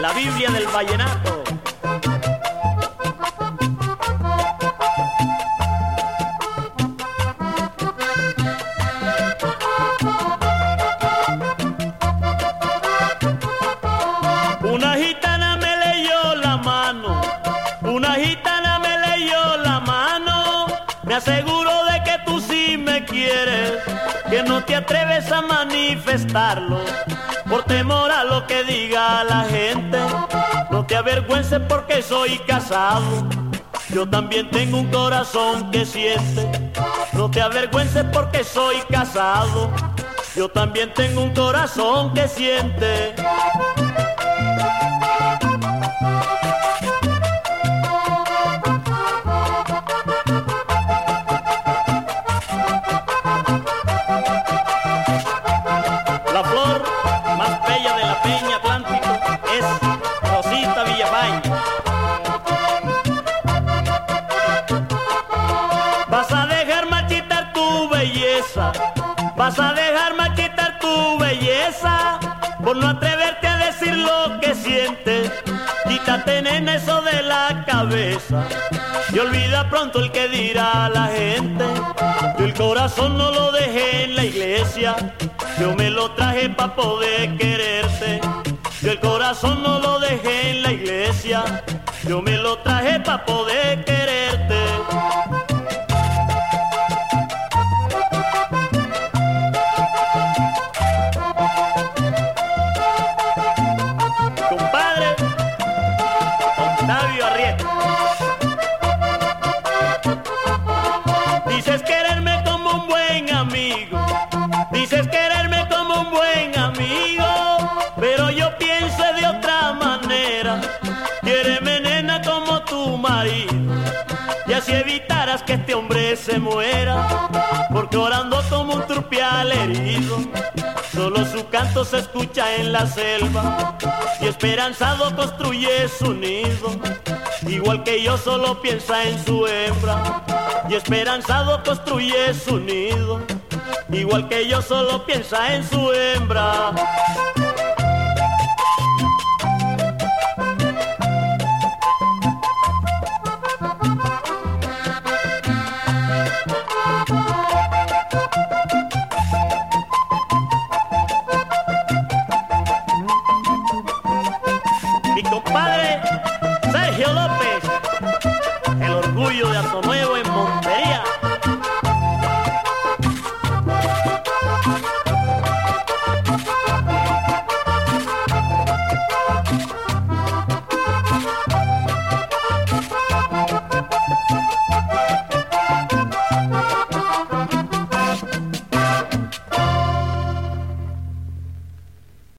La Biblia del Vallenato. Una gitana me leyó la mano, una gitana me leyó la mano, me aseguro de que tú sí me quieres, que no te atreves a manifestarlo, por temor a lo que diga la gente, no te avergüences porque soy casado, yo también tengo un corazón que siente, no te avergüences porque soy casado, yo también tengo un corazón que siente. Vas a dejar marchitar tu belleza por no atreverte a decir lo que sientes. Quítate nena eso de la cabeza y olvida pronto el que dirá la gente. Yo el corazón no lo dejé en la iglesia, yo me lo traje para poder quererte. Yo el corazón no lo dejé en la iglesia, yo me lo traje para poder quererte. Octavio Arrieta. Dices quererme como un buen amigo, dices quererme como un buen amigo, pero yo pienso de otra manera. Quiéreme nena como tu marido, y así evitarás que este hombre se muera, porque orando como un trupial herido. Se escucha en la selva y esperanzado construye su nido. Igual que yo solo piensa en su hembra y esperanzado construye su nido. Igual que yo solo piensa en su hembra. Say he'll.